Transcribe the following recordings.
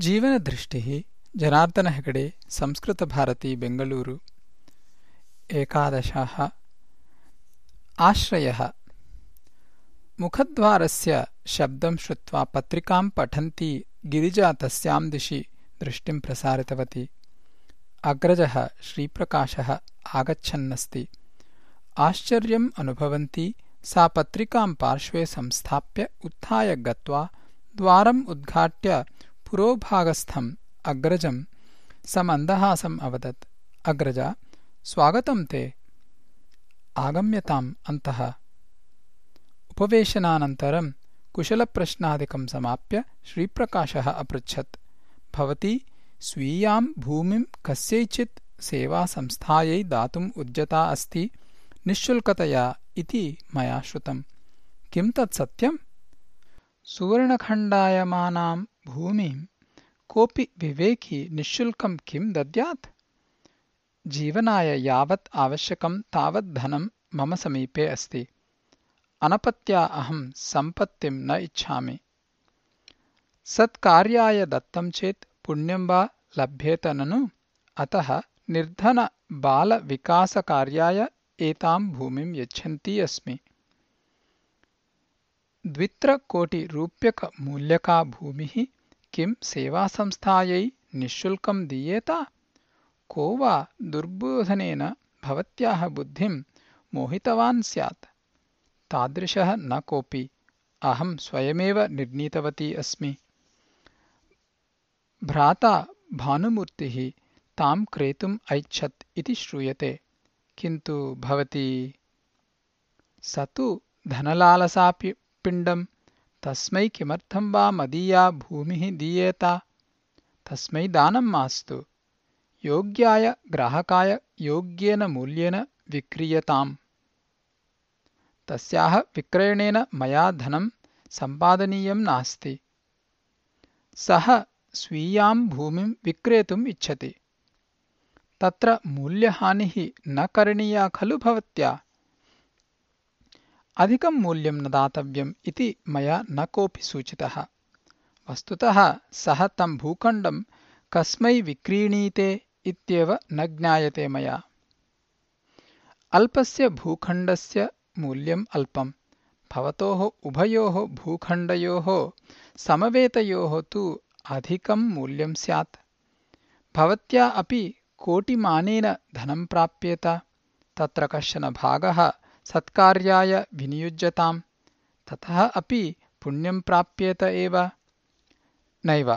जीवनदृष्टिः जनार्दन हेगडे संस्कृतभारती बेङ्गलूरु एकादशः आश्रयः मुखद्वारस्य शब्दं श्रुत्वा पत्रिकां पठन्ती गिरिजा तस्यां दिशि दृष्टिं प्रसारितवती अग्रजः श्रीप्रकाशः आगच्छन्नस्ति आश्चर्यम् अनुभवन्ती सा पत्रिकां पार्श्वे संस्थाप्य उत्थाय गत्वा द्वारम् उद्घाट्य पुरोभागस्थम् अग्रजम् समन्दहासम् अवदत्। अग्रज स्वागतं ते। आगम्यताम् अन्तः। उपवेशनानन्तरम् कुशलप्रश्नादिकम् समाप्य श्रीप्रकाशः अपृच्छत्। भवती स्वीयाम् भूमिम् कस्यैचित् सेवासंस्थायै दातुम् उद्यता अस्ति निःशुल्कतया इति मया श्रुतम्। किम् तत् सत्यम् सुवर्णखण्डायमानाम् भूमिम् कोऽपि विवेकी निःशुल्कम् किम् दद्यात्? जीवनाय यावत् आवश्यकम् तावत् धनम् मम समीपे अस्ति। अनपत्या अहम् सम्पत्तिम् न इच्छामि। सत्कार्याय दत्तम् चेत् पुण्यम् वा लभ्येत ननु? अतः निर्धनबालविकासकार्याय एताम् भूमिम् यच्छन्ती अस्मि द्वित्रकोटिरूप्यकमूल्यका भूमिः किम् सेवासंस्थायै निःशुल्कम् दीयेत? को वा दुर्बोधनेन भवत्याः बुद्धिम् मोहितवान् स्यात्? तादृशः न कोऽपि। अहम् स्वयमेव निर्णीतवती अस्मि। भ्राता भानुमूर्तिः ताम् क्रेतुम् ऐच्छत् इति श्रूयते। किन्तु भवती स तु धनलालसापि तस्मै किमर्थम् वा मदीया भूमिः दीयेत? तस्मै दानम् मास्तु। योग्याय ग्राहकाय योग्येन मूल्येन विक्रीयताम्। तस्याः विक्रयणेन मया धनम् सम्पादनीयम् नास्ति। सः स्वीयाम् भूमिम् विक्रेतुम् इच्छति। तत्र मूल्यहानिः न करणीया खलु भवत्या अधिकम् मूल्यम् न दातव्यम् इति मया न कोऽपि सूचितः। वस्तुतः सः तम् भूखण्डम् कस्मै विक्रीणीते इत्येव न ज्ञायते मया। अल्पस्य भूखण्डस्य मूल्यम् अल्पम्। भवतोः उभयोः भूखण्डयोः समवेतयोः तु अधिकम् मूल्यम् स्यात्। भवत्या अपि कोटिमानेन धनम् प्राप्येत। तत्र कश्चन भागः सत्कार्याय विनियुज्यताम्। ततः अपि पुण्यम् प्राप्येत एव। नैव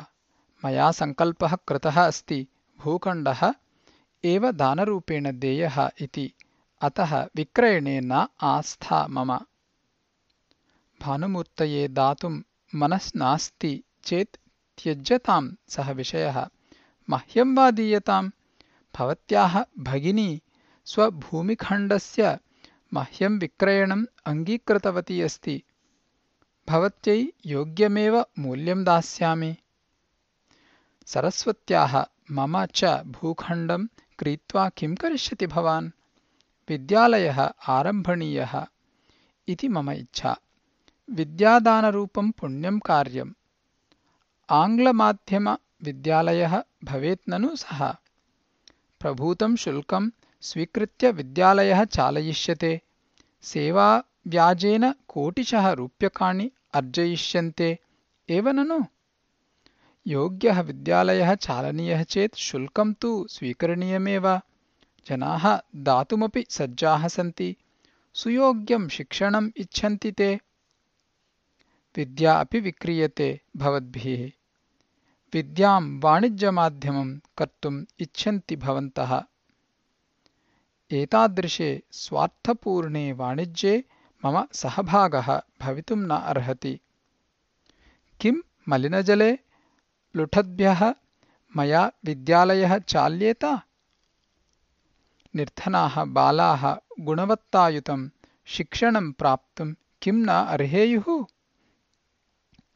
मया सङ्कल्पः कृतः अस्ति भूखण्डः एव दानरूपेण देयः इति। अतः विक्रयणे न आस्था मम। भानुमूर्तये दातुम् मनस्नास्ति चेत् त्यज्यताम् सः विषयः। मह्यम् वा दीयताम्? भवत्याः भगिनी स्वभूमिखण्डस्य मह्यम् विक्रयणम् अङ्गीकृतवती अस्ति। भवत्यै योग्यमेव मूल्यम् दास्यामि। सरस्वत्याः मम च भूखण्डम् क्रीत्वा किम् करिष्यति भवान्? विद्यालयः आरम्भणीयः इति मम इच्छा। विद्यादानरूपम् पुण्यम् कार्यम्। आङ्ग्लमाध्यमविद्यालयः भवेत् ननु सः। प्रभूतम् शुल्कम् स्वीकृत्य विद्यालयः चालयिष्यते। सेवाव्याजेन कोटिशः रूप्यकाणि अर्जयिष्यन्ते। एव ननु? योग्यः विद्यालयः चालनीयः चेत् शुल्कम् तु स्वीकरणीयमेव। जनाः दातुमपि सज्जाः सन्ति। सुयोग्यम् शिक्षणम् इच्छन्ति ते। विद्या अपि विक्रीयते भवद्भिः। विद्याम् वाणिज्यमाध्यमम् कर्तुम् इच्छन्ति भवन्तः एतादृशे स्वार्थपूर्णे वाणिज्ये मम सहभागः भवितुम् न अर्हति। किम् मलिनजले? लुठद्भ्यः मया विद्यालयः चाल्येत? निर्धनाः बालाः गुणवत्तायुतम् शिक्षणम् प्राप्तुम् किम् न अर्हेयुः?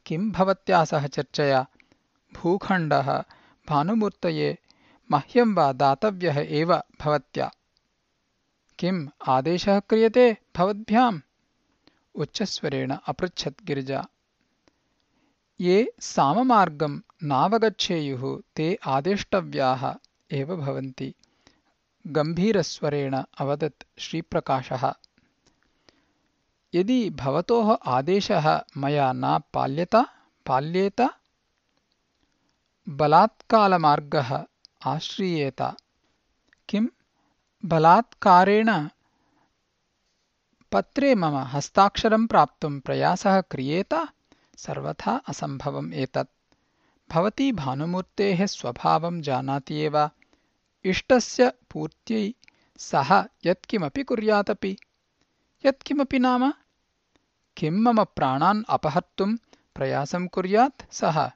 किम् भवत्या सह चर्चया? भूखण्डः भानुमूर्तये मह्यम् वा दातव्यः एव भवत्या किम् आदेशः क्रियते? भवद्भ्याम्। उच्चस्वरेण अपृच्छत् गिरिजा। ये साममार्गं नावगच्छेयुः ते आदेष्टव्याः एव भवन्ति। गम्भीरस्वरेण अवदत् श्रीप्रकाशः। यदि भवतोः आदेशः मया न पाल्यत? पाल्येत? बलात्कालमार्गः आश्रीयेत। किम् बलात्कारेण पत्रे मम हस्ताक्षरं प्राप्तुं प्रयासः क्रियेत, सर्वथा असम्भवम् एतत्। भवती भानुमूर्तेः स्वभावं जानाति एव। इष्टस्य पूर्त्यै सः यत्किमपि कुर्यादपि। यत्किमपि नाम? किं मम प्राणान् अपहर्तुं प्रयासं कुर्यात् सः?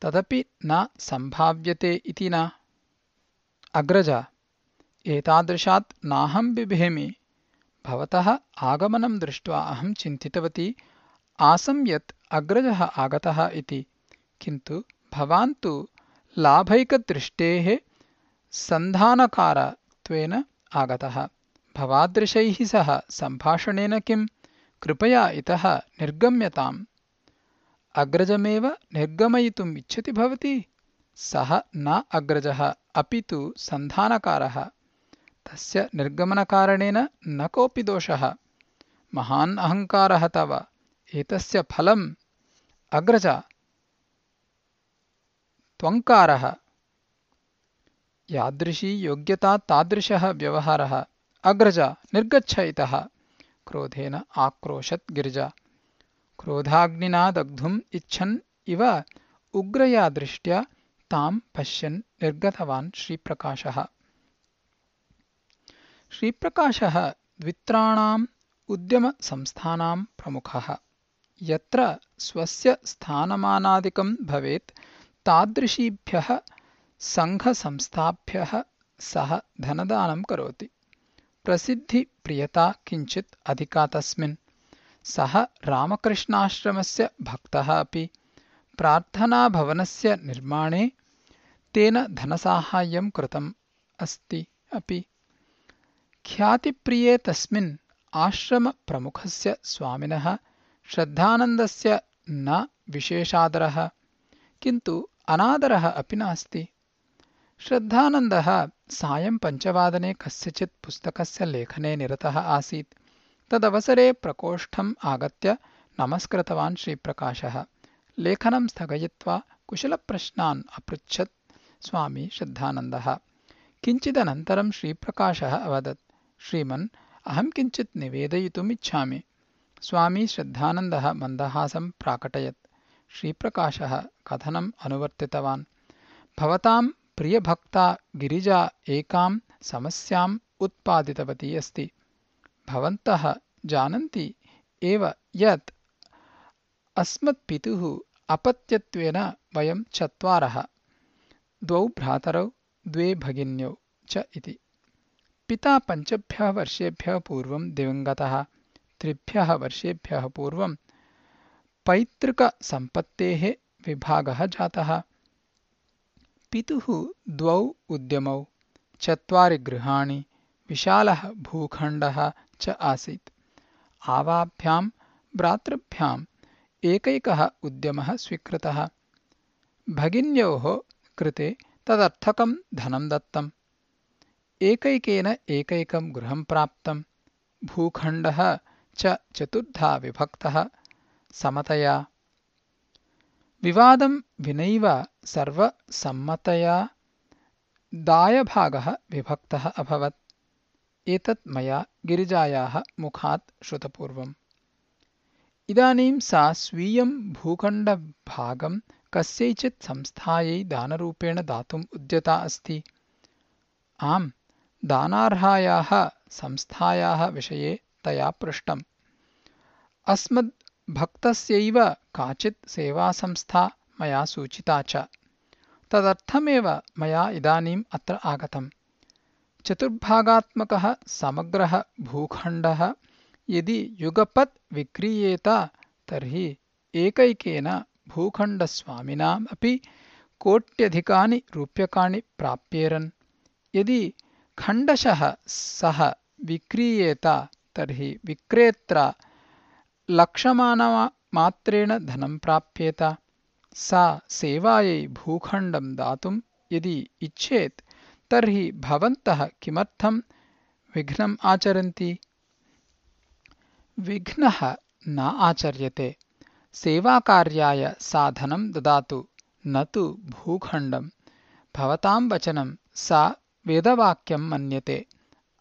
तदपि न सम्भाव्यते इति न। अग्रज एतादृशात् नाहं बिभेमि। भवतः आगमनं दृष्ट्वा अहं चिन्तितवती आसं यत् अग्रजः आगतः इति। किन्तु भवान् तु लाभैकदृष्टेः सन्धानकारत्वेन आगतः। भवादृशैः सह सम्भाषणेन किम् कृपया इतः निर्गम्यताम्। अग्रजमेव निर्गमयितुम् इच्छति भवती? सः न अग्रजः अपि तु सन्धानकारः तस्य निर्गमनकारणेन न कोऽपि दोषः। महान् अहङ्कारः तव। एतस्य फलम् अग्रज। त्वङ्कारः। यादृशी योग्यता तादृशः व्यवहारः। अग्रज निर्गच्छ इतः क्रोधेन आक्रोशत् गिरिजा। क्रोधाग्निना दग्धुम् इच्छन् इव। उग्रया दृष्ट्या ताम् पश्यन् निर्गतवान् श्रीप्रकाशः। श्रीप्रकाशः द्वित्राणाम् उद्यमसंस्थानां प्रमुखः। यत्र स्वस्य स्थानमानादिकं भवेत् तादृशीभ्यः सङ्घसंस्थाभ्यः सः धनदानं करोति। प्रसिद्धिप्रियता किञ्चित् अधिका तस्मिन्। सः रामकृष्णाश्रमस्य भक्तः अपि। प्रार्थनाभवनस्य निर्माणे तेन धनसाहाय्यं कृतम् अस्ति अपि ख्यातिप्रिये तस्मिन् आश्रमप्रमुखस्य स्वामिनः श्रद्धानन्दस्य न विशेषादरः किन्तु अनादरः अपि नास्ति। श्रद्धानन्दः सायं पञ्चवादने कस्यचित् पुस्तकस्य लेखने निरतः आसीत्। तदवसरे प्रकोष्ठम् आगत्य नमस्कृतवान् श्रीप्रकाशः। लेखनं स्थगयित्वा कुशलप्रश्नान् अपृच्छत् स्वामी श्रद्धानन्दः। किञ्चिदनन्तरं श्रीप्रकाशः अवदत् श्रीमन् अहं किञ्चित् निवेदयितुमिच्छामि। स्वामी श्रद्धानन्दः मन्दहासं प्राकटयत्। श्रीप्रकाशः कथनम् अनुवर्तितवान्। भवतां प्रियभक्ता गिरिजा एकां समस्याम् उत्पादितवती अस्ति। भवन्तः जानन्ति एव यत् अस्मत्पितुः अपत्यत्वेन वयं चत्वारः। द्वौ भ्रातरौ द्वे भगिन्यौ च इति पिता पञ्चभ्यः वर्षेभ्यः पूर्वं दिवङ्गतः, त्रिभ्यः वर्षेभ्यः पूर्वं पैतृकसम्पत्तेः विभागः जातः। पितुः द्वौ उद्यमौ, चत्वारि गृहाणि, विशालः भूखण्डः च आसीत्। आवाभ्यां भ्रातृभ्याम् एकैकः उद्यमः स्वीकृतः। भगिन्योः कृते तदर्थकं धनं दत्तम्। एकैकेन एकैकं गृहं प्राप्तम् भूखण्डः च चतुर्धा विभक्तः। समतया। विवादं विनैव सर्वसम्मतया दायभागः विभक्तः अभवत्। एतत् मया गिरिजायाः मुखात् श्रुतपूर्वम्। इदानीं सा स्वीयं भूखण्डभागं कस्यैचित् संस्थायै दानरूपेण दातुम् उद्यता अस्ति। आम् दानार्हायाः संस्थायाः विषये तया पृष्टम्। अस्मद्भक्तस्यैव काचित् सेवासंस्था मया सूचिता च। तदर्थमेव मया इदानीम् अत्र आगतम्। चतुर्भागात्मकः समग्रः भूखण्डः यदि युगपत् विक्रीयेत तर्हि एकैकेन भूखण्डस्वामिनाम् अपि कोट्यधिकानि रूप्यकाणि प्राप्येरन्। यदि खण्डशः सः विक्रीयेत तर्हि विक्रेत्रा मात्रेण धनं प्राप्येत। सा सेवायै भूखण्डं दातुं यदि इच्छेत् तर्हि भवन्तः किमर्थं विघ्नम् आचरन्ति? विघ्नः न आचर्यते। सेवाकार्याय सा धनं ददातु न तु भूखण्डम् भवतां वचनं सा वेदवाक्यं मन्यते।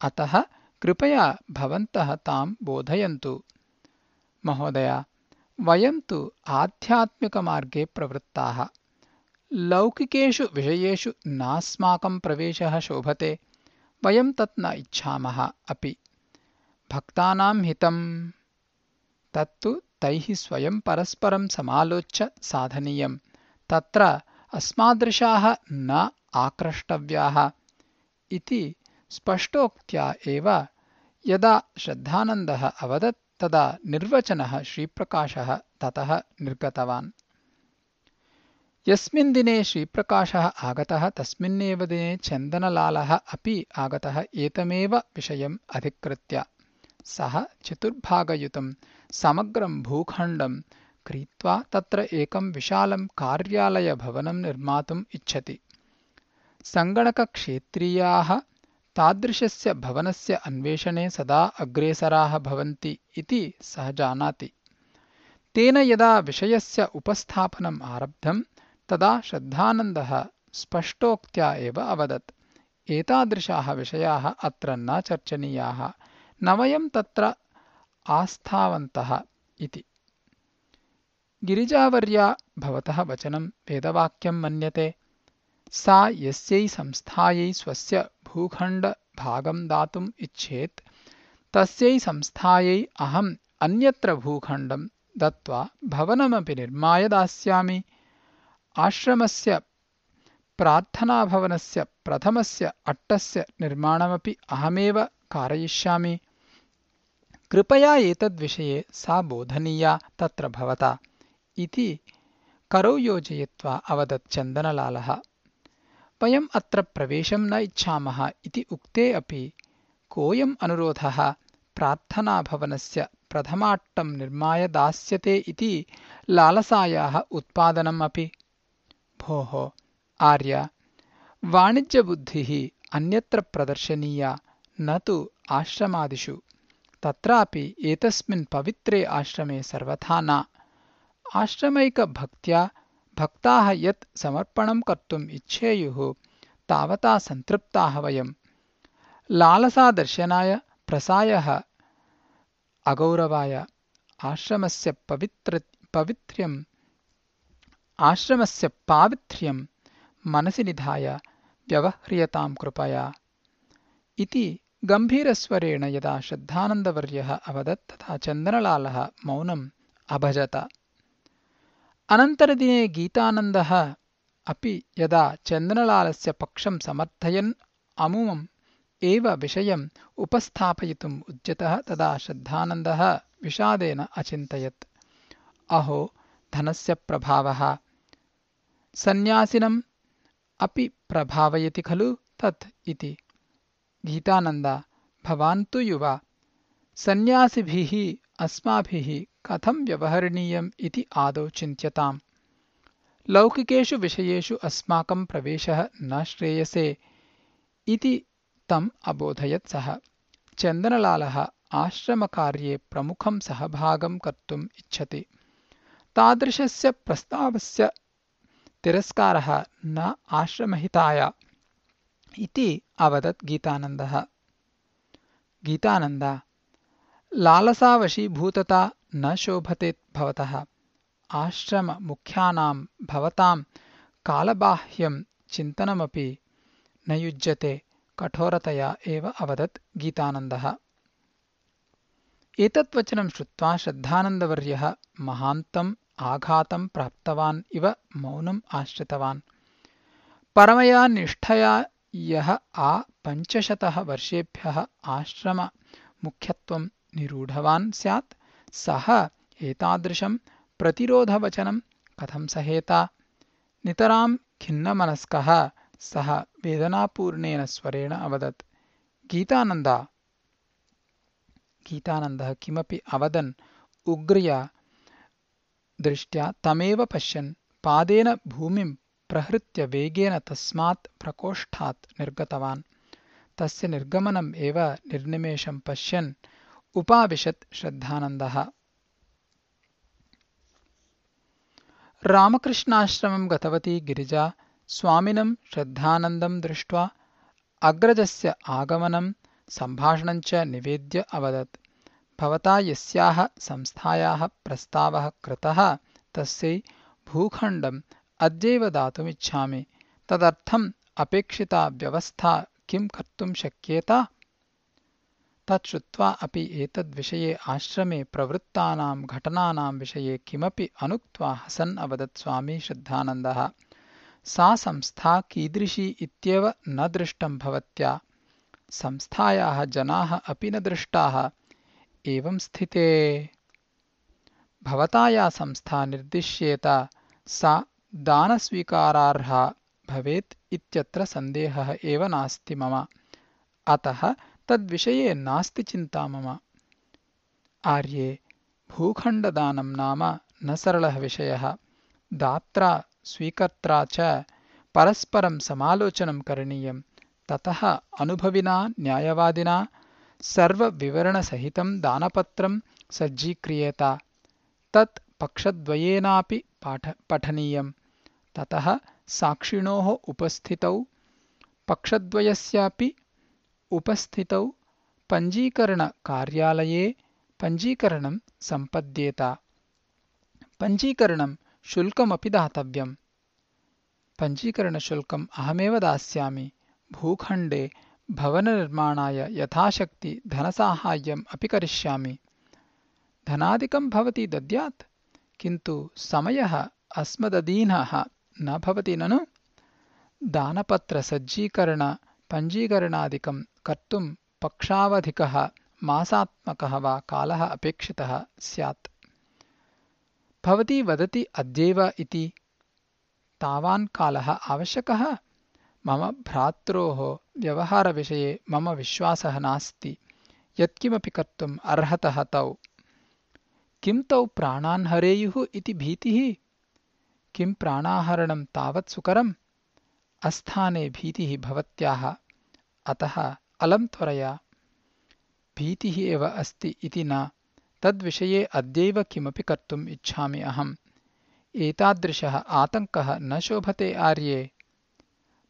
अतः कृपया भवन्तः तां बोधयन्तु। महोदय वयं तु आध्यात्मिकमार्गे प्रवृत्ताः। लौकिकेषु विषयेषु नास्माकं प्रवेशः शोभते। वयं तत् न इच्छामः अपि। भक्तानां हितं तत्तु तैः स्वयं परस्परं समालोच्य साधनीयं तत्र अस्मादृशाः न आक्रष्टव्याः इति स्पष्टोक्त्या एव। यदा श्रद्धानन्दः अवदत् तदा निर्वचनः श्रीप्रकाशः ततः निर्गतवान्। यस्मिन् दिने श्रीप्रकाशः आगतः तस्मिन्नेव दिने चन्दनलालः अपि आगतः एतमेव विषयम् अधिकृत्य। सः चतुर्भागयुतं समग्रं भूखण्डं क्रीत्वा तत्र एकं विशालं कार्यालयभवनं निर्मातुम् इच्छति सङ्गणकक्षेत्रीयाः तादृशस्य भवनस्य अन्वेषणे सदा अग्रेसराः भवन्ति इति सः जानाति। तेन यदा विषयस्य उपस्थापनम् आरब्धं तदा श्रद्धानन्दः स्पष्टोक्त्या एव अवदत्। एतादृशाः विषयाः अत्र न चर्चनीयाः न वयं तत्र आस्थावन्तः इति। गिरिजावर्या भवतः वचनं वेदवाक्यं मन्यते सा यस्यै संस्थायै स्वस्य भूखण्डभागं दातुम् इच्छेत्। तस्यै संस्थायै अहम् अन्यत्र भूखण्डं दत्त्वा भवनमपि निर्माय दास्यामि। आश्रमस्य प्रार्थनाभवनस्य प्रथमस्य अट्टस्य निर्माणमपि अहमेव कारयिष्यामि। कृपया एतद्विषये सा बोधनीया तत्र भवता। इति करौ योजयित्वा अवदत् चन्दनलालः वयम् अत्र प्रवेशं न इच्छामः इति उक्ते अपि कोऽयम् अनुरोधः प्रार्थनाभवनस्य प्रथमाट्टं निर्माय दास्यते इति लालसायाः उत्पादनम् अपि। भोः आर्य वाणिज्यबुद्धिः अन्यत्र प्रदर्शनीया न तु आश्रमादिषु। तत्रापि एतस्मिन् पवित्रे आश्रमे सर्वथा न। आश्रमैकभक्त्या भक्ताः यत् समर्पणं कर्तुम् इच्छेयुः तावता सन्तृप्ताः वयम्। लालसादर्शनाय प्रसायः अगौरवाय आश्रमस्य पवित्र्यम् आश्रमस्य पावित्र्यं मनसि निधाय व्यवह्रियतां कृपया। इति गम्भीरस्वरेण यदा श्रद्धानन्दवर्यः अवदत् तथा चन्दनलालः मौनम् अभजत अनन्तरदिने गीतानन्दः अपि यदा चन्दनलालस्य पक्षं समर्थयन् अमुमम् एव विषयम् उपस्थापयितुम् उद्यतः तदा श्रद्धानन्दः विषादेन अचिन्तयत्। अहो धनस्य प्रभावः। सन्न्यासिनम् अपि प्रभावयति खलु तत् इति। गीतानन्द भवान् तु युवा। सन्न्यासिभिः अस्माभिः कथं व्यवहरणीयम् इति आदौ चिन्त्यताम्। लौकिकेषु विषयेषु अस्माकं प्रवेशः न श्रेयसे इति तम् अबोधयत् सः। चन्दनलालः आश्रमकार्ये प्रमुखं सहभागं कर्तुम् इच्छति। तादृशस्य प्रस्तावस्य तिरस्कारः न आश्रमहिताय इति अवदत् गीतानन्दः। गीतानन्द लालसावशीभूतता न शोभते भवतः। आश्रममुख्यानां भवतां कालबाह्यं चिन्तनमपि न युज्यते कठोरतया एव अवदत् गीतानन्दः। एतत् वचनं श्रुत्वा श्रद्धानन्दवर्यः महान्तम् आघातं प्राप्तवान् इव मौनम् आश्रितवान्। परमया निष्ठया यः आ पञ्चशतः वर्षेभ्यः आश्रममुख्यत्वं निरूढवान् स्यात् सः एतादृशं प्रतिरोधवचनं कथं सहेता? नितरां खिन्नमनस्कः सः वेदनापूर्णेन स्वरेण अवदत्। गीतानन्द। गीतानन्दः किमपि अवदन् उग्र्य दृष्ट्या तमेव पश्यन् पादेन भूमिं प्रहृत्य वेगेन तस्मात् प्रकोष्ठात् निर्गतवान्। तस्य निर्गमनम् एव निर्निमेषं पश्यन् उपाविशत् श्रद्धानन्दः। रामकृष्णाश्रमं गतवती गिरिजा स्वामिनं श्रद्धानन्दं दृष्ट्वा अग्रजस्य आगमनं सम्भाषणञ्च निवेद्य अवदत्। भवता यस्याः संस्थायाः प्रस्तावः कृतः तस्यै भूखण्डम् अद्यैव दातुमिच्छामि। तदर्थम् अपेक्षिता व्यवस्था किं कर्तुं शक्येत तत् श्रुत्वा अपि एतद्विषये आश्रमे प्रवृत्तानां घटनानां विषये किमपि अनुक्त्वा हसन् अवदत् स्वामी श्रद्धानन्दः। सा संस्था कीदृशी इत्येव न दृष्टं भवत्या। संस्थायाः जनाः अपि न दृष्टाः। एवं स्थिते। भवता या संस्था निर्दिश्येत। सा दानस्वीकारार्हा भवेत् इत्यत्र सन्देहः एव नास्ति मम। अतः तद्विषये नास्ति चिन्ता मम। आर्ये भूखण्डदानं नाम न सरलः विषयः। दात्रा स्वीकर्त्रा च परस्परं समालोचनं करणीयं। ततः अनुभविना न्यायवादिना सर्वविवरणसहितं दानपत्रं सज्जीक्रियेत। तत् पक्षद्वयेनापि पठनीयं ततः साक्षिणोः उपस्थितौ पक्षद्वयस्यापि उपस्थितौ पञ्जीकरणकार्यालये पञ्जीकरणं सम्पद्येत। पञ्जीकरणं शुल्कमपि दातव्यम्। पञ्जीकरणशुल्कम् अहमेव दास्यामि। भूखण्डे भवननिर्माणाय यथाशक्ति धनसाहाय्यम् अपि करिष्यामि। धनादिकं भवती दद्यात् किन्तु समयः अस्मदधीनः न भवति ननु दानपत्रसज्जीकरणपञ्जीकरणादिकं कर्तुं पक्षावधिकः मासात्मकः वा कालः अपेक्षितः स्यात्। भवती वदति अद्यैव इति। तावान् कालः आवश्यकः? मम भ्रात्रोः व्यवहारविषये मम विश्वासः नास्ति। यत्किमपि कर्तुम् अर्हतः तौ। किं तौ प्राणान् हरेयुः इति भीतिः? किं प्राणाहरणं तावत् सुकरम्? अस्थाने भीतिः भवत्याः अतः अलं त्वरया भीतिः एव अस्ति इति न तद्विषये अद्यैव किमपि कर्तुम् इच्छामि अहम्। एतादृशः आतङ्कः न शोभते आर्ये।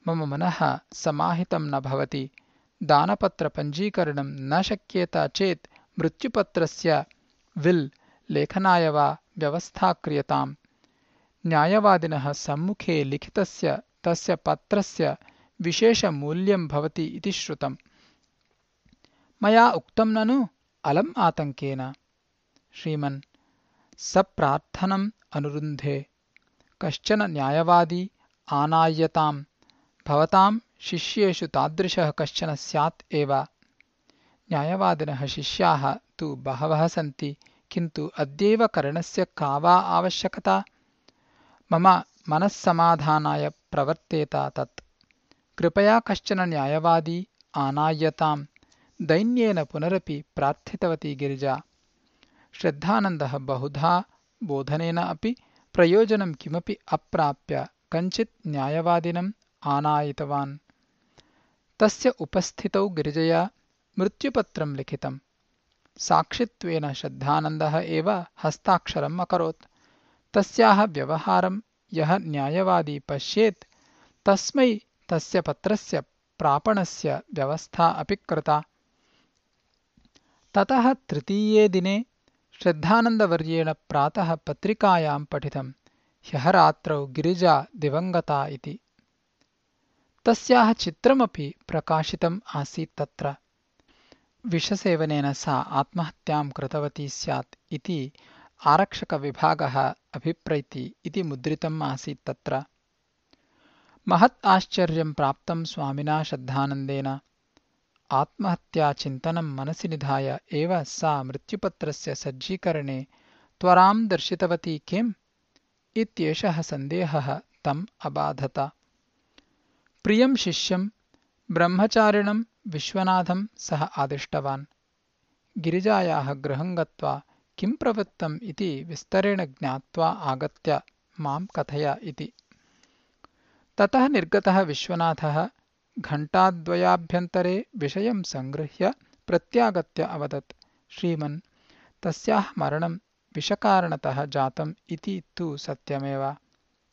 मम मनः समाहितं न भवति। दानपत्रपञ्जीकरणं न शक्येत चेत् मृत्युपत्रस्य विल् लेखनाय वा व्यवस्था क्रियताम् न्यायवादिनः सम्मुखे लिखितस्य तस्य पत्रस्य विशेषमूल्यं भवति इति श्रुतम्। मया उक्तं ननु अलम् आतङ्केन। श्रीमन् सप्रार्थनम् अनुरुन्धे। कश्चन न्यायवादी आनाय्यताम् भवतां शिष्येषु तादृशः कश्चन स्यात् एव। न्यायवादिनः शिष्याः तु बहवः सन्ति किन्तु अद्यैव करणस्य का वा आवश्यकता? मम मनःसमाधानाय प्रवर्तेत तत् कृपया कश्चन न्यायवादी आनाय्यताम् दैन्येन पुनरपि प्रार्थितवती गिरिजा। श्रद्धानन्दः बहुधा बोधनेन अपि प्रयोजनं किमपि अप्राप्य कञ्चित् न्यायवादिनम् आनायितवान्। तस्य उपस्थितौ गिरिजया मृत्युपत्रं लिखितम्। साक्षित्वेन श्रद्धानन्दः एव हस्ताक्षरम् अकरोत्। तस्याः व्यवहारं यः न्यायवादी पश्येत् तस्मै तस्य पत्रस्य प्रापणस्य व्यवस्था अपि कृता। ततः तृतीये दिने श्रद्धानन्दवर्येण प्रातः पत्रिकायां पठितम् ह्यः रात्रौ गिरिजा दिवङ्गता इति। तस्याः चित्रमपि प्रकाशितम् आसीत् तत्र। विषसेवनेन सा आत्महत्यां कृतवती स्यात् इति आरक्षकविभागः अभिप्रैति इति मुद्रितम् आसीत् तत्र महत् आश्चर्यं प्राप्तं स्वामिना श्रद्धानन्देन आत्महत्याचिन्तनं मनसि निधाय एव सा मृत्युपत्रस्य सज्जीकरणे त्वरां दर्शितवती किम्? इत्येषः सन्देहः तम् अबाधत। प्रियं शिष्यं ब्रह्मचारिणं विश्वनाथं सः आदिष्टवान्। गिरिजायाः गृहं गत्वा किं प्रवृत्तम् इति विस्तरेण ज्ञात्वा आगत्य मां कथय इति ततः निर्गतः विश्वनाथः घण्टाद्वयाभ्यन्तरे विषयं सङ्गृह्य प्रत्यागत्य अवदत्। श्रीमन् तस्याः मरणं विषकारणतः जातम् इति तु सत्यमेव।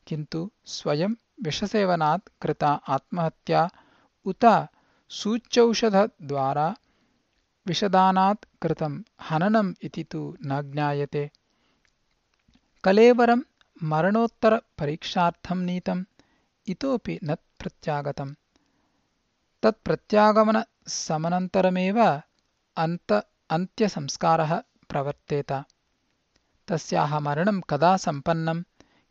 किन्तु स्वयं विषसेवनात् कृता आत्महत्या उत सूच्यौषधद्वारा विषदानात् कृतं हननम् इति तु न ज्ञायते। कलेवरं मरणोत्तरपरीक्षार्थं नीतम् न प्रत्यागतम्। तत्प्रत्यागमनसमनन्तरमेव अन्त्यसंस्कारः प्रवर्तेत। तस्याः मरणं कदा सम्पन्नं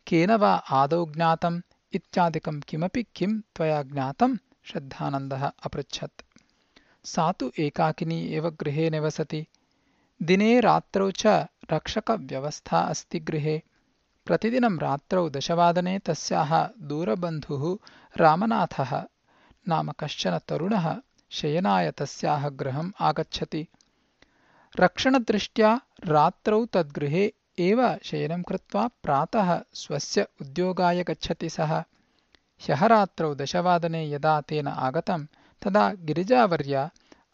केन वा आदौ ज्ञातम्? इत्यादिकं किमपि किं त्वया ज्ञातम्? श्रद्धानन्दः अपृच्छत्। सा तु एकाकिनी एव गृहे निवसति। दिने रात्रौ च रक्षकव्यवस्था अस्ति गृहे प्रतिदिनं रात्रौ दशवादने तस्याः दूरबन्धुः रामनाथः नाम कश्चन तरुणः शयनाय तस्याः गृहम् आगच्छति। रक्षणदृष्ट्या रात्रौ तद्गृहे एव शयनं कृत्वा प्रातः स्वस्य उद्योगाय गच्छति सः। ह्यः रात्रौ दशवादने यदा तेन आगतं तदा गिरिजावर्या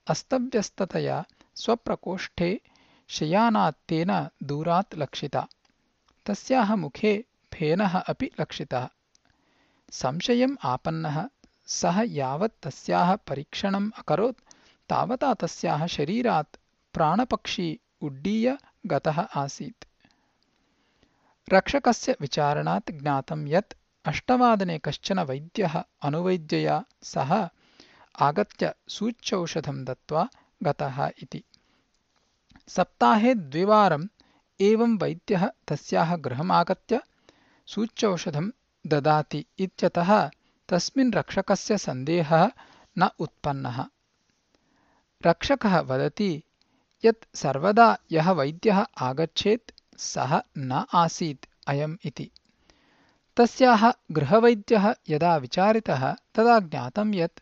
अस्तव्यस्ततया स्वप्रकोष्ठे शयानात् तेन दूरात् लक्षिता तस्याः मुखे फेनः अपि लक्षितः। संशयम् आपन्नः सः यावत् तस्याः परीक्षणम् अकरोत् तावता तस्याः शरीरात् प्राणपक्षी उड्डीय गतः आसीत्। रक्षकस्य विचारणात् ज्ञातं यत् अष्टवादने कश्चन वैद्यः अनुवैद्यया सह आगत्य सूच्यौषधं दत्त्वा गतः इति। सप्ताहे द्विवारम् एवं वैद्यः तस्याः गृहमागत्य सूच्यौषधं ददाति इत्यतः तस्मिन् रक्षकस्य सन्देहः न उत्पन्नः। रक्षकः वदति यत् सर्वदा यः वैद्यः आगच्छेत् सः न आसीत् अयम् इति। तस्याः गृहवैद्यः यदा विचारितः तदा ज्ञातं यत्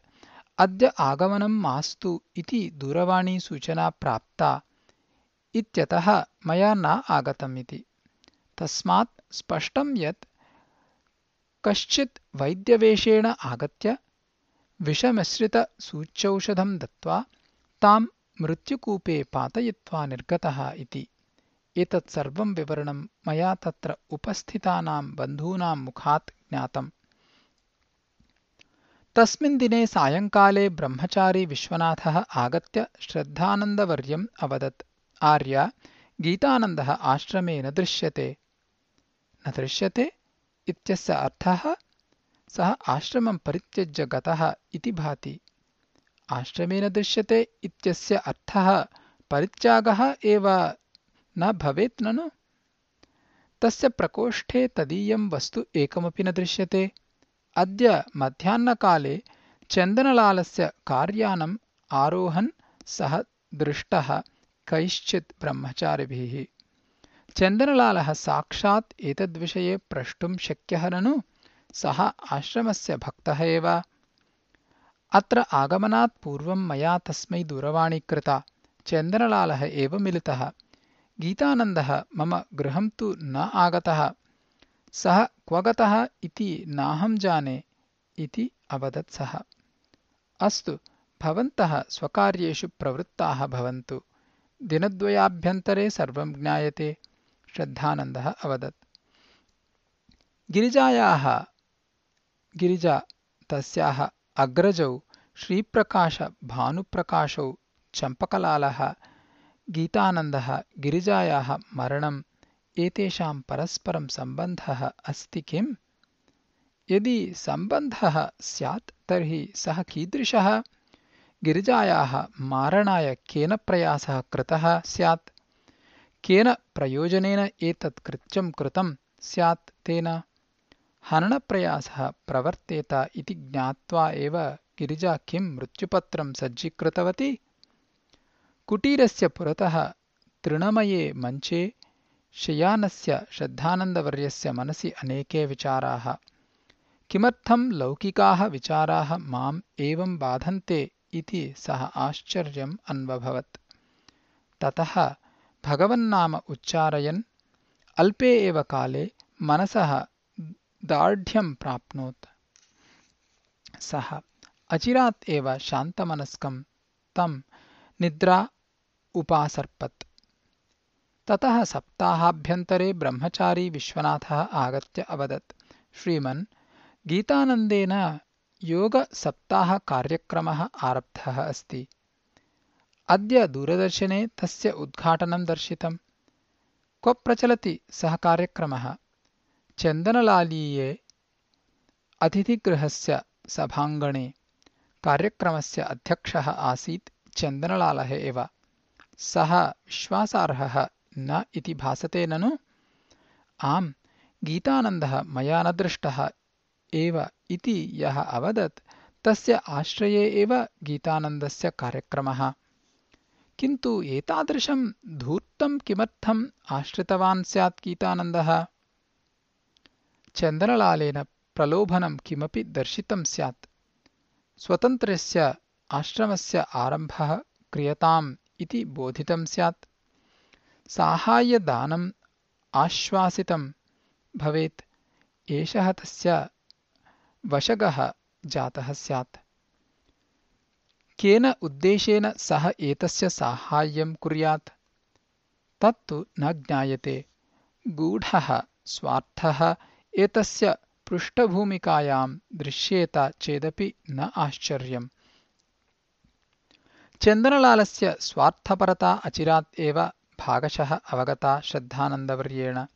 अद्य आगमनं मास्तु इति दूरवाणीसूचना प्राप्ता इत्यतः मया न आगतम् इति। तस्मात् स्पष्टं यत् कश्चित् वैद्यवेषेण आगत्य विषमिश्रितसूच्यौषधं दत्त्वा तां मृत्युकूपे पातयित्वा निर्गतः इति। एतत् सर्वं विवरणं मया तत्र उपस्थितानां बन्धूनां मुखात् ज्ञातम्। तस्मिन् दिने सायङ्काले ब्रह्मचारी विश्वनाथः आगत्य श्रद्धानन्दवर्यम् अवदत् आर्य गीतानन्दः आश्रमे न दृश्यते। न दृश्यते इत्यस्य अर्थः सः आश्रमं परित्यज्य गतः इति भाति। आश्रमे न दृश्यते इत्यस्य अर्थः परित्यागः एव न भवेत् ननु। तस्य प्रकोष्ठे तदीयं वस्तु एकमपि न दृश्यते। अद्य मध्याह्नकाले चन्दनलालस्य कार्यानम् आरोहन् सः दृष्टः कैश्चित् ब्रह्मचारिभिः। चन्दनलालः साक्षात् एतद्विषये प्रष्टुं शक्यः ननु सः आश्रमस्य भक्तः एव। अत्र आगमनात् पूर्वं मया तस्मै दूरवाणी कृता चन्दनलालः एव मिलितः। गीतानन्दः मम गृहं तु न आगतः। सः क्व गतः इति नाहं जाने इति अवदत् सः। अस्तु भवन्तः स्वकार्येषु प्रवृत्ताः भवन्तु दिनद्वयाभ्यन्तरे सर्वं ज्ञायते। श्रद्धानन्दः अवदत्। गिरिजायाः गिरिजा तस्याः अग्रजौ श्रीप्रकाशभानुप्रकाशौ चम्पकलालः गीतानन्दः गिरिजायाः मरणम् एतेषां परस्परं सम्बन्धः अस्ति किम्? यदि सम्बन्धः स्यात् तर्हि सः कीदृशः गिरिजायाः मारणाय केन प्रयासः कृतः स्यात्? केन प्रयोजनेन एतत् कृत्यं कृतं स्यात् तेन? हननप्रयासः प्रवर्तेत इति ज्ञात्वा एव गिरिजा किं मृत्युपत्रं सज्जीकृतवती? कुटीरस्य पुरतः तृणमये मञ्चे शयानस्य श्रद्धानन्दवर्यस्य मनसि अनेके विचाराः। किमर्थं लौकिकाः विचाराः माम् एवं बाधन्ते इति सः आश्चर्यम् अन्वभवत्। ततः भगवन्नाम उच्चारयन्। अल्पे एव काले मनसः दार्ढ्यं प्राप्नोत्। सः, अचिरात् एव शान्तमनस्कं तं निद्रा उपासर्पत्। ततः सप्ताहाभ्यन्तरे ब्रह्मचारी विश्वनाथः आगत्य अवदत्। श्रीमन् गीतानन्देन योगसप्ताहकार्यक्रमः आरब्धः अस्ति। अद्य दूरदर्शने तस्य उद्घाटनं दर्शितम्। क्व प्रचलति सः कार्यक्रमः? चन्दनलालीये अतिथिगृहस्य सभाङ्गणे कार्यक्रमस्य अध्यक्षः आसीत् चन्दनलालः एव। सः विश्वासार्हः न इति भासते ननु? आम् गीतानन्दः मया न दृष्टः एव इति यः अवदत् तस्य आश्रये एव गीतानन्दस्य कार्यक्रमः। किन्तु एतादृशं धूर्तं किमर्थम् आश्रितवान् स्यात् गीतानन्दः? चन्दनलालेन प्रलोभनं किमपि दर्शितं स्यात्। स्वतन्त्रस्य आश्रमस्य आरम्भः क्रियताम् इति बोधितं स्यात्। साहाय्यदानम् आश्वासितं भवेत्। एषः तस्य वशगः जातः स्यात्। केन उद्देशेन सः एतस्य साहाय्यं कुर्यात्? तत्तु न ज्ञायते। गूढः स्वार्थः एतस्य पृष्ठभूमिकायां दृश्येत चेदपि न आश्चर्यम्। चन्दनलालस्य स्वार्थपरता अचिरात् एव भागशः अवगता श्रद्धानन्दवर्येण।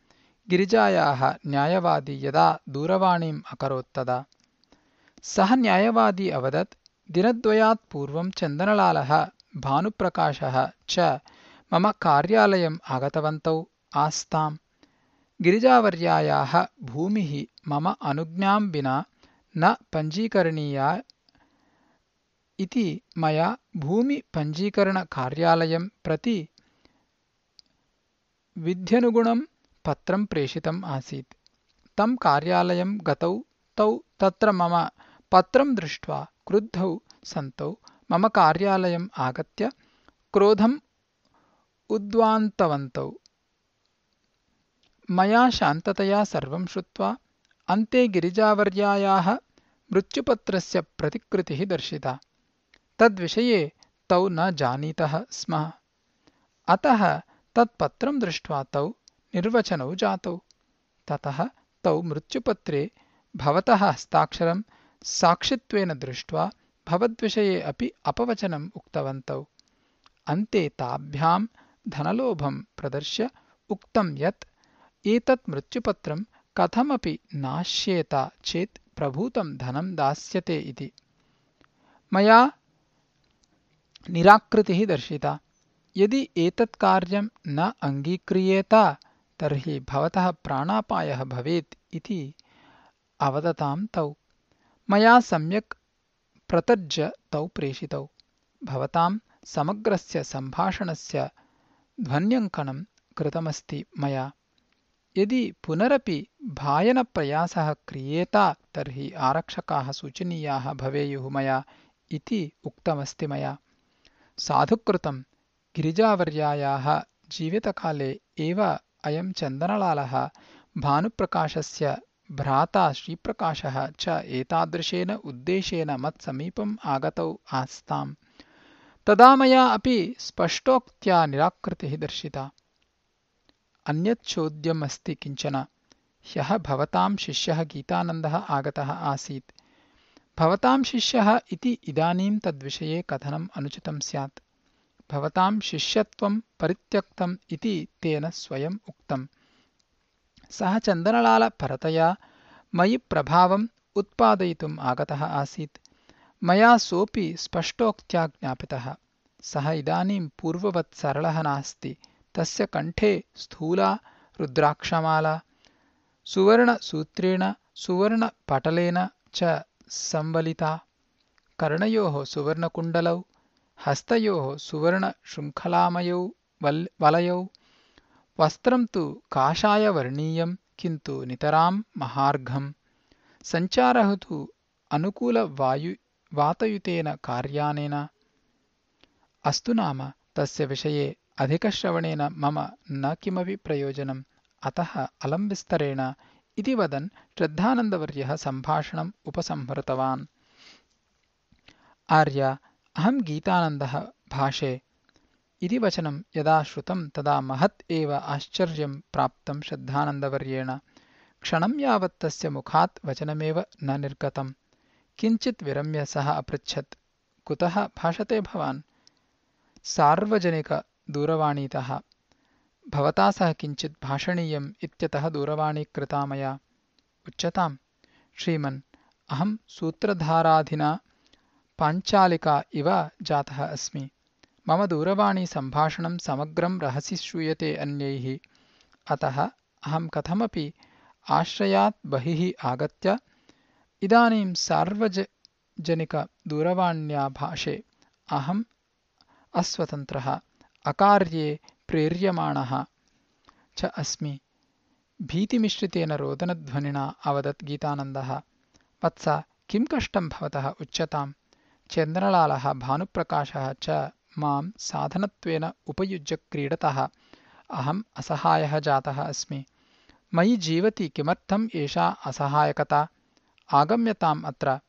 गिरिजायाः न्यायवादी यदा दूरवाणीम् अकरोत् तदा सः न्यायवादी अवदत् दिनद्वयात् पूर्वं चन्दनलालः भानुप्रकाशः च मम कार्यालयम् आगतवन्तौ आस्ताम्। गिरिजावर्यायाः भूमिः मम अनुज्ञां विना न पञ्जीकरणीया इति मया भूमिपञ्जीकरणकार्यालयं प्रति विध्यनुगुणं पत्रं प्रेषितम् आसीत्। तं कार्यालयं गतौ तौ तत्र मम पत्रं दृष्ट्वा क्रुद्धौ सन्तौ मम कार्यालयम् आगत्य क्रोधम् उद्वान्तवन्तौ। मया शान्ततया सर्वं श्रुत्वा अन्ते गिरिजावर्यायाः मृत्युपत्रस्य प्रतिकृतिः दर्शिता। तद्विषये तौ न जानीतः स्म। अतः तत्पत्रं दृष्ट्वा तौ निर्वचनौ जातौ। ततः तौ मृत्युपत्रे भवतः हस्ताक्षरं साक्षित्वेन दृष्ट्वा भवद्विषये अपि अपवचनम् उक्तवन्तौ। अन्ते ताभ्यां धनलोभं प्रदर्श्य उक्तं यत् एतत् मृत्युपत्रं कथमपि नाश्येत चेत् प्रभूतं धनं दास्यते इति। मया निराकृतिः दर्शिता। यदि एतत् कार्यं न अङ्गीक्रियेत तर्हि भवतः प्राणापायः भवेत् इति अवदतां तौ मया सम्यक् प्रतज्य तौ प्रेषितौ। भवतां समग्रस्य सम्भाषणस्य ध्वन्यङ्कनं कृतमस्ति मया। यदि पुनरपि भायनप्रयासः क्रियेत तर्हि आरक्षकाः सूचनीयाः भवेयुः मया इति उक्तमस्ति मया। साधुकृतं गिरिजावर्यायाः जीवितकाले एव अयं चन्दनलालः भानुप्रकाशस्य भ्राता श्रीप्रकाशः च एतादृशेन उद्देशेन मत्समीपम् आगतौ आस्ताम्। तदा मया अपि स्पष्टोक्त्या निराकृतिः दर्शिता। अन्यच्छोद्यम् अस्ति किञ्चन। ह्यः भवतां शिष्यः गीतानन्दः आगतः आसीत्। भवतां शिष्यः इति इदानीं तद्विषये कथनम् अनुचितं स्यात्। भवतां शिष्यत्वं परित्यक्तम् इति तेन स्वयम् उक्तम् सः चन्दनलालपरतया मयि प्रभावम् उत्पादयितुम् आगतः आसीत्। मया सोऽपि स्पष्टोक्त्या ज्ञापितः। सः इदानीं पूर्ववत् सरलः नास्ति। तस्य कण्ठे स्थूला रुद्राक्षमाला सुवर्णसूत्रेण सुवर्णपटलेन च संवलिता कर्णयोः सुवर्णकुण्डलौ हस्तयोः सुवर्णशृङ्खलामयौ वलयौ वस्त्रं तु काषायवर्णीयं किन्तु नितरां महार्घम् सञ्चारः तु अनुकूलवातयुतेन कार्यानेन। अस्तु नाम तस्य विषये अधिकश्रवणेन मम न किमपि प्रयोजनम्। अतः अलं विस्तरेण। इति वदन् श्रद्धानन्दवर्यः सम्भाषणम् उपसंहृतवान्। आर्य अहम् गीतानन्दः भाषे इति वचनं यदा श्रुतं तदा महत् एव आश्चर्यं प्राप्तं श्रद्धानन्दवर्येण। क्षणं यावत् तस्य मुखात् वचनमेव न निर्गतम्। किञ्चित् विरम्य सः अपृच्छत् कुतः भाषते भवान्? सार्वजनिकदूरवाणीतः भवता सह किञ्चित् भाषणीयम् इत्यतः दूरवाणी कृता मया। उच्यताम्। श्रीमन् अहम् सूत्रधाराधिना पाञ्चालिका इव जातः अस्मि मम दूरवाणीसम्भाषणं समग्रं रहसि श्रूयते अन्यैः। अतः अहम् कथमपि आश्रयात् बहिः आगत्य इदानीं सार्वजनिकदूरवाण्या भाषे अहम् अस्वतन्त्रः अकार्ये प्रेर्यमाणः च अस्मि। भीतिमिश्रितेन रोदनध्वनिना अवदत् गीतानन्दः वत्स किं कष्टं भवतः उच्यताम् चन्द्रलालः भानुप्रकाशः च माम् साधनत्वेन उपयुज्य क्रीडतः अहम् असहायः जातः अस्मि। मयि जीवति किमर्थम् एषा असहायकता? आगम्यताम् अत्र।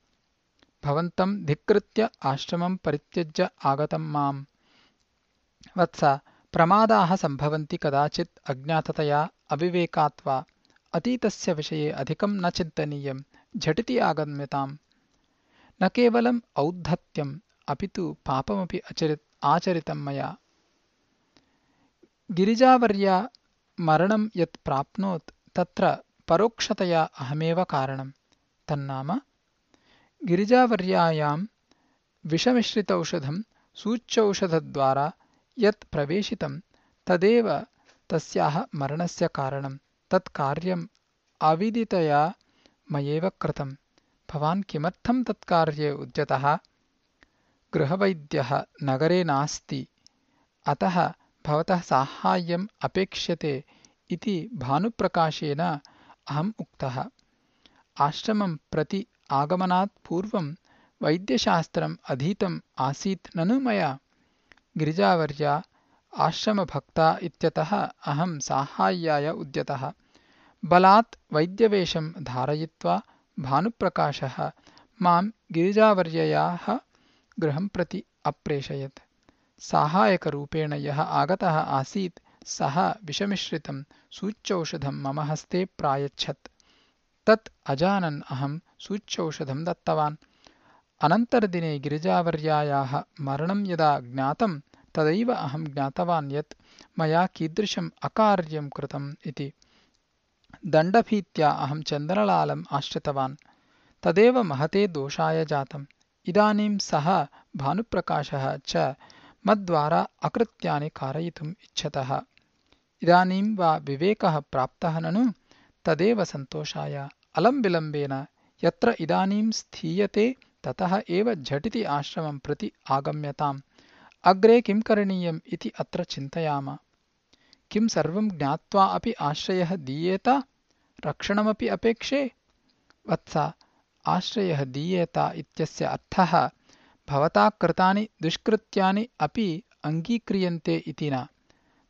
भवन्तम् धिक्कृत्य आश्रमम् परित्यज्य आगतम् माम्। वत्स प्रमादाः सम्भवन्ति कदाचित् अज्ञाततया अविवेकात् वा अतीतस्य विषये अधिकं न चिन्तनीयम् झटिति आगम्यताम्। न केवलम् औद्धत्यम् अपि तु पापमपि आचरितं मया। गिरिजावर्या मरणं यत् प्राप्नोत् तत्र परोक्षतया अहमेव कारणम्। तन्नाम गिरिजावर्यायाम् विषमिश्रितौषधम् सूच्यौषधद्वारा यत् प्रवेशितं तदेव तस्याः मरणस्य कारणम् तत् कार्यम् अविदितया मयेव कृतम्। भवान् किमर्थं तत्कार्ये उद्यतः गृहवैद्यः नगरे नास्ति। अतः भवतः साहाय्यम् अपेक्ष्यते इति भानुप्रकाशेन अहम् उक्तः। आश्रमं प्रति आगमनात् पूर्वं वैद्यशास्त्रम् अधीतम् आसीत् ननु मया। गिरिजावर्या आश्रमभक्ता इत्यतः अहम् साहाय्याय उद्यतः। बलात् वैद्यवेषम् धारयित्वा भानुप्रकाशः माम् गिरिजावर्ययाः गृहं प्रति अप्रेषयत्। साहायकरूपेण यः आगतः आसीत् सः विषमिश्रितं सूच्यौषधं मम हस्ते प्रायच्छत्। तत् अजानन् अहम् सूच्यौषधं दत्तवान्। अनन्तरदिने गिरिजावर्यायाः मरणं यदा ज्ञातं तदैव अहं ज्ञातवान् यत् मया कीदृशम् अकार्यं कृतम् इति। दण्डभीत्या अहं चन्द्रलालम् आश्रितवान्। तदेव महते दोषाय जातम् इदानीं सः भानुप्रकाशः च मद्वारा अकृत्यानि कारयितुम् इच्छतः। इदानीं वा विवेकः प्राप्तः ननु तदेव सन्तोषाय अलं विलम्बेन यत्र इदानीं स्थीयते ततः एव झटिति आश्रमं प्रति आगम्यताम्। अग्रे किं करणीयम् इति अत्र चिन्तयाम। किं सर्वं ज्ञात्वा अपि आश्रयः दीयेत? रक्षणमपि अपेक्षे? वत्स आश्रयः दीयेत इत्यस्य अर्थः भवता कृतानि दुष्कृत्यानि अपि अङ्गीक्रियन्ते इति न।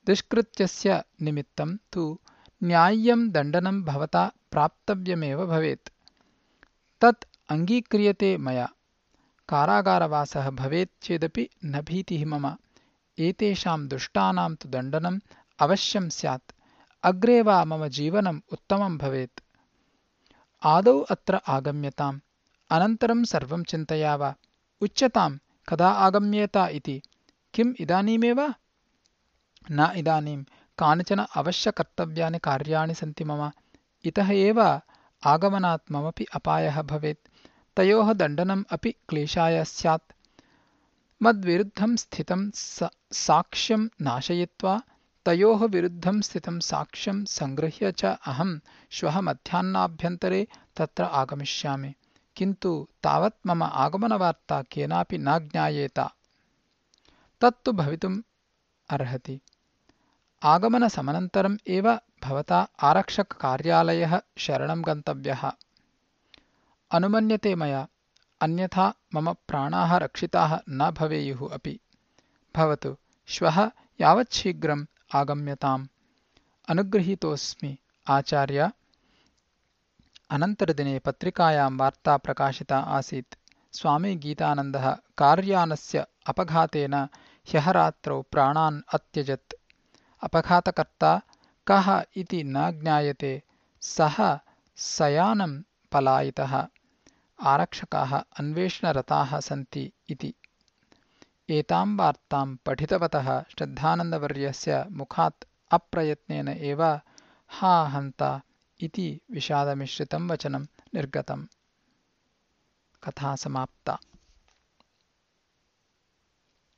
दुष्कृत्यस्य निमित्तं तु न्याय्यं दण्डनं भवता प्राप्तव्यमेव भवेत्। तत् अङ्गीक्रियते मया। कारागारवासः भवेत् चेदपि न भीतिः मम। एतेषां दुष्टानां तु दण्डनम् अवश्यं स्यात्। अग्रे वा मम जीवनम् उत्तमं भवेत् आदौ अत्र आगम्यताम्। अनन्तरं सर्वं चिन्तयाव उच्यताम् कदा आगम्येत इति। किम् इदानीमेव न इदानीं कानिचन अवश्यकर्तव्यानि कार्याणि सन्ति मम। इतः एव आगमनात् ममपि अपायः भवेत्। तयोः दण्डनम् अपि क्लेशाय स्यात्। मद्विरुद्धं स्थितं साक्ष्यं नाशयित्वा तयोः विरुद्धं स्थितं साक्ष्यं सङ्गृह्य च अहं श्वः मध्याह्नाभ्यन्तरे तत्र आगमिष्यामि। किन्तु तावत् मम आगमनवार्ता केनापि न ज्ञायेत। तत्तु भवितुम् अर्हति। आगमनसमनन्तरम् एव भवता आरक्षककार्यालयः शरणं गन्तव्यः। अनुमन्यते मया अन्यथा मम प्राणाः रक्षिताः न भवेयुः अपि। भवतु श्वः यावच्छीघ्रम् आगम्यताम्। अनुगृहीतोऽस्मि आचार्य। अनन्तरदिने पत्रिकायां वार्ता प्रकाशिता आसीत्। स्वामी गीतानन्दः कार्यानस्य अपघातेन ह्यः रात्रौ प्राणान् अत्यजत्। अपघातकर्ता कः इति न ज्ञायते सः सयानं पलायितः। आरक्षकाः अन्वेषणरताः सन्ति इति एतां वार्तां पठितवतः श्रद्धानन्दवर्यस्य मुखात् अप्रयत्नेन एव हा हन्ता इति विषादमिश्रितं वचनं निर्गतम्। कथा समाप्ता